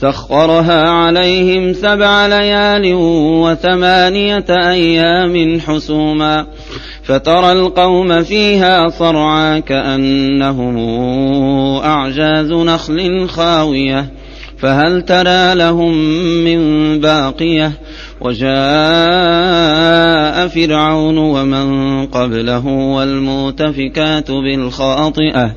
سخرها عليهم سبع ليال وثمانية أيام حسوما فترى القوم فيها صرعا كأنهم أعجاز نخل خاوية فهل ترى لهم من باقية وجاء فرعون ومن قبله والمؤتفكات بالخاطئة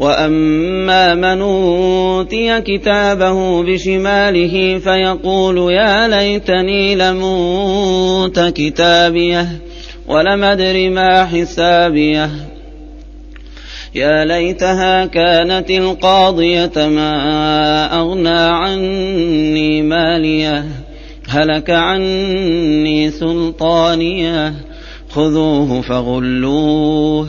واما من اوتي كتابه بشماله فيقول يا ليتني لم اوت كتابيه ولم ادر ما حسابيه يا ليتها كانت القاضيه ما اغنى عني ماليه هلك عني سلطانيه خذوه فغلوه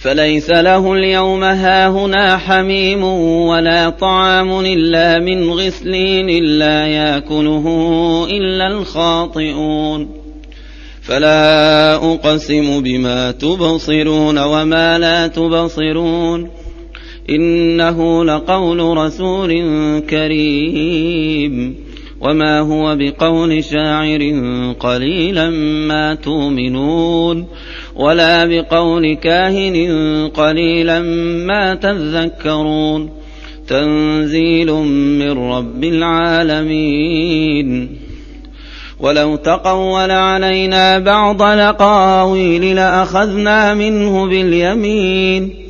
فليس له اليوم هاهنا حميم ولا طعام إلا من غسلين إلا يأكله إلا الخاطئون. فلا أقسم بما تبصرون وما لا تبصرون. إنه لقول رسول كريم. وما هو بقول شاعر قليلا ما تؤمنون ولا بقول كاهن قليلا ما تذكرون تنزيل من رب العالمين ولو تقول علينا بعض الأقاويل لأخذنا منه باليمين